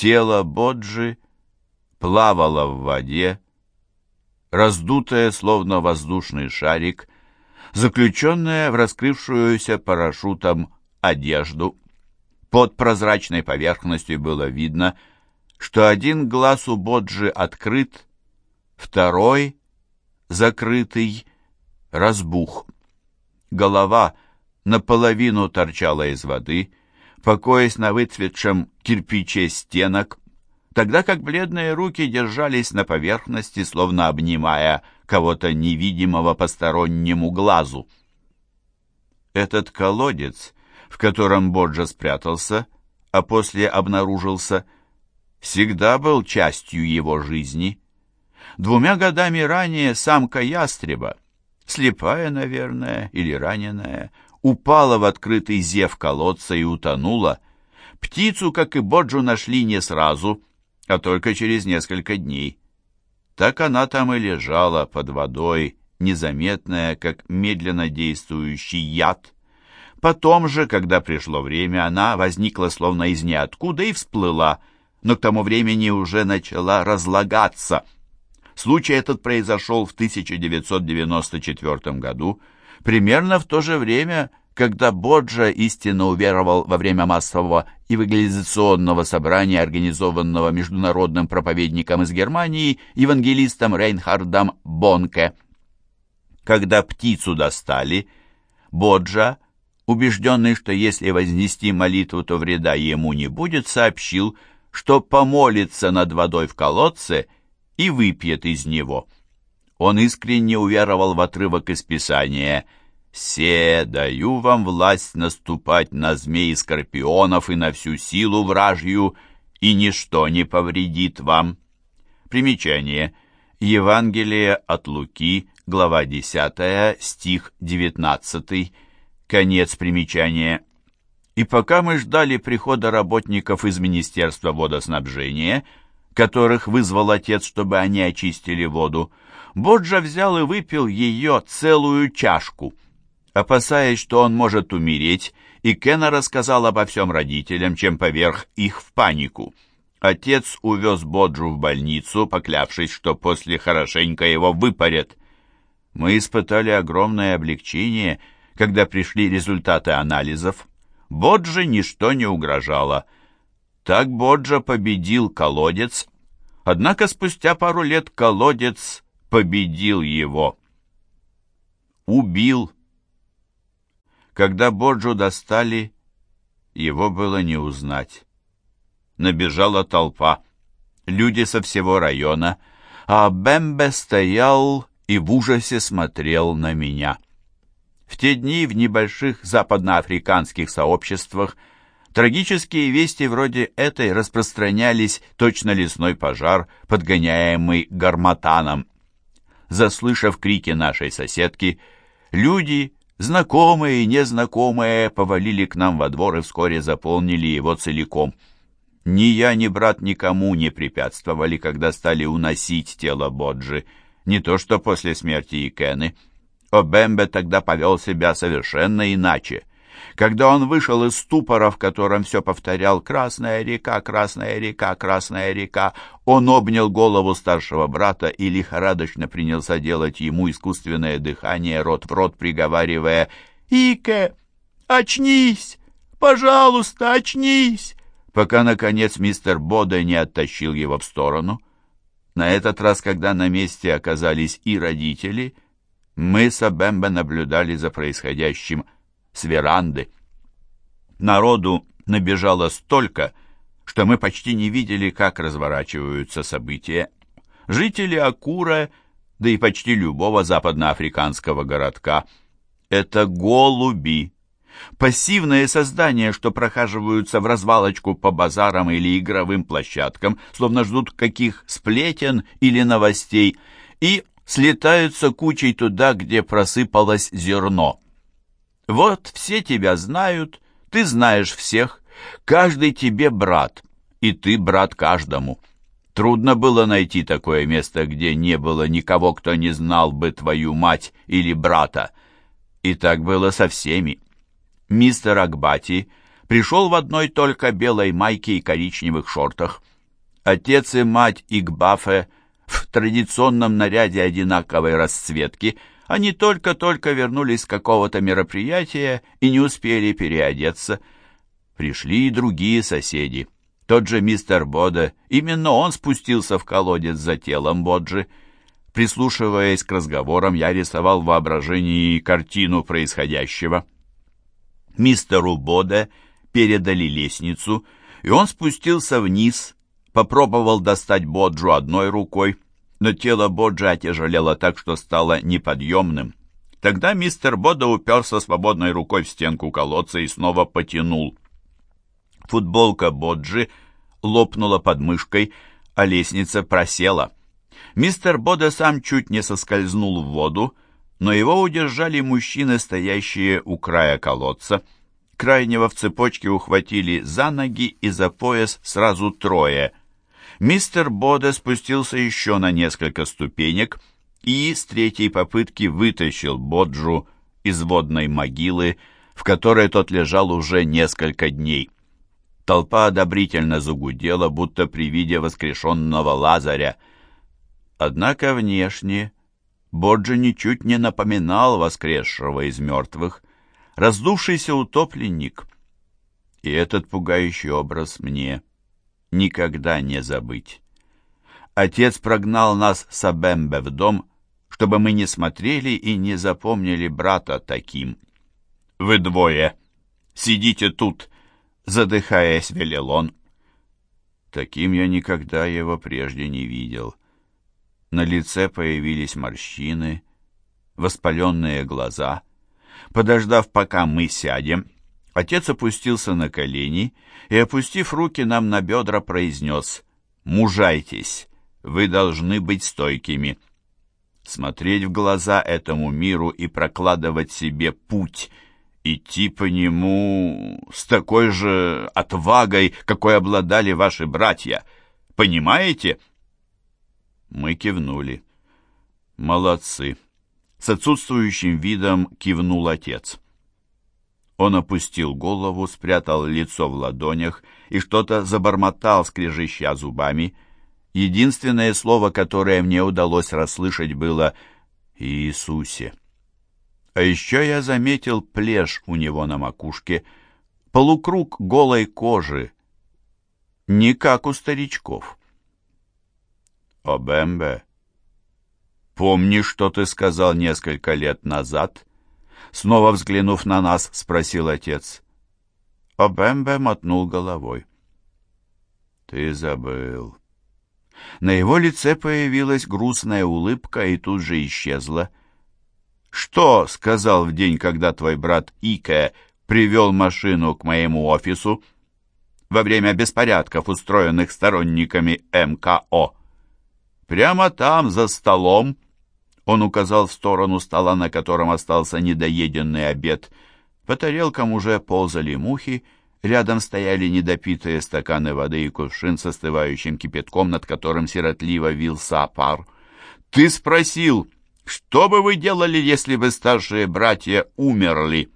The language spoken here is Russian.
Тело Боджи плавало в воде, раздутое, словно воздушный шарик, заключенное в раскрывшуюся парашютом одежду. Под прозрачной поверхностью было видно, что один глаз у Боджи открыт, второй, закрытый, разбух. Голова наполовину торчала из воды, покоясь на выцветшем кирпиче стенок, тогда как бледные руки держались на поверхности, словно обнимая кого-то невидимого постороннему глазу. Этот колодец, в котором Боджа спрятался, а после обнаружился, всегда был частью его жизни. Двумя годами ранее самка ястреба, слепая, наверное, или раненая, упала в открытый зев колодца и утонула. Птицу, как и Боджу, нашли не сразу, а только через несколько дней. Так она там и лежала под водой, незаметная, как медленно действующий яд. Потом же, когда пришло время, она возникла словно из ниоткуда и всплыла, но к тому времени уже начала разлагаться. Случай этот произошел в 1994 году, примерно в то же время, когда Боджа истинно уверовал во время массового евангелизационного собрания, организованного международным проповедником из Германии, евангелистом Рейнхардом Бонке. Когда птицу достали, Боджа, убежденный, что если вознести молитву, то вреда ему не будет, сообщил, что помолится над водой в колодце и выпьет из него. Он искренне уверовал в отрывок из Писания – «Се даю вам власть наступать на змей и скорпионов и на всю силу вражью, и ничто не повредит вам». Примечание. Евангелие от Луки, глава 10, стих 19. Конец примечания. И пока мы ждали прихода работников из Министерства водоснабжения, которых вызвал отец, чтобы они очистили воду, Боджа взял и выпил ее целую чашку – Опасаясь, что он может умереть, и Кена рассказал обо всем родителям, чем поверх их в панику. Отец увез Боджу в больницу, поклявшись, что после хорошенько его выпарят. Мы испытали огромное облегчение, когда пришли результаты анализов. Бодже ничто не угрожало. Так Боджа победил колодец, однако спустя пару лет колодец победил его. Убил когда Боджу достали, его было не узнать. Набежала толпа, люди со всего района, а Бембе стоял и в ужасе смотрел на меня. В те дни в небольших западноафриканских сообществах трагические вести вроде этой распространялись точно лесной пожар, подгоняемый гарматаном. Заслышав крики нашей соседки, люди Знакомые и незнакомые повалили к нам во двор и вскоре заполнили его целиком. Ни я, ни брат никому не препятствовали, когда стали уносить тело Боджи, не то что после смерти Икены. Обембе тогда повел себя совершенно иначе. Когда он вышел из ступора, в котором все повторял «Красная река, Красная река, Красная река», он обнял голову старшего брата и лихорадочно принялся делать ему искусственное дыхание рот в рот, приговаривая «Ике, очнись! Пожалуйста, очнись!» пока, наконец, мистер Бода не оттащил его в сторону. На этот раз, когда на месте оказались и родители, мы с Абембе наблюдали за происходящим с веранды. Народу набежало столько, что мы почти не видели, как разворачиваются события. Жители Акура, да и почти любого западноафриканского городка, это голуби. Пассивные создания, что прохаживаются в развалочку по базарам или игровым площадкам, словно ждут каких сплетен или новостей, и слетаются кучей туда, где просыпалось зерно. Вот все тебя знают, ты знаешь всех, каждый тебе брат, и ты брат каждому. Трудно было найти такое место, где не было никого, кто не знал бы твою мать или брата. И так было со всеми. Мистер Акбати пришел в одной только белой майке и коричневых шортах. Отец и мать Игбафе в традиционном наряде одинаковой расцветки, они только-только вернулись с какого-то мероприятия и не успели переодеться. Пришли и другие соседи. Тот же мистер Бода, именно он спустился в колодец за телом Боджи. Прислушиваясь к разговорам, я рисовал в воображении картину происходящего. Мистеру Боде передали лестницу, и он спустился вниз, попробовал достать Боджу одной рукой, но тело Боджи отяжелело так, что стало неподъемным. Тогда мистер Бода уперся свободной рукой в стенку колодца и снова потянул. Футболка Боджи лопнула под мышкой, а лестница просела. Мистер Бода сам чуть не соскользнул в воду, но его удержали мужчины, стоящие у края колодца. Крайнего в цепочке ухватили за ноги и за пояс сразу трое. Мистер Бода спустился еще на несколько ступенек и с третьей попытки вытащил Боджу из водной могилы, в которой тот лежал уже несколько дней. Толпа одобрительно загудела, будто при виде воскрешенного Лазаря. Однако внешне Боджи ничуть не напоминал воскресшего из мертвых, раздувшийся утопленник. И этот пугающий образ мне никогда не забыть. Отец прогнал нас с Абембе в дом, чтобы мы не смотрели и не запомнили брата таким. «Вы двое! Сидите тут!» — задыхаясь, велел он. Таким я никогда его прежде не видел. На лице появились морщины, воспаленные глаза. Подождав, пока мы сядем, отец опустился на колени и, опустив руки нам на бедра, произнес «Мужайтесь, вы должны быть стойкими». Смотреть в глаза этому миру и прокладывать себе путь, идти по нему с такой же отвагой, какой обладали ваши братья. Понимаете?» Мы кивнули. «Молодцы!» С отсутствующим видом кивнул отец. Он опустил голову, спрятал лицо в ладонях и что-то забормотал, скрежеща зубами. Единственное слово, которое мне удалось расслышать, было «Иисусе». А еще я заметил плешь у него на макушке, полукруг голой кожи, не как у старичков. «Обембе, помнишь, что ты сказал несколько лет назад?» Снова взглянув на нас, спросил отец. Обембе мотнул головой. «Ты забыл». На его лице появилась грустная улыбка и тут же исчезла. «Что?» — сказал в день, когда твой брат Ике привел машину к моему офису во время беспорядков, устроенных сторонниками МКО. Прямо там, за столом, он указал в сторону стола, на котором остался недоеденный обед. По тарелкам уже ползали мухи, рядом стояли недопитые стаканы воды и кувшин с остывающим кипятком, над которым сиротливо вился пар. «Ты спросил, что бы вы делали, если бы старшие братья умерли?»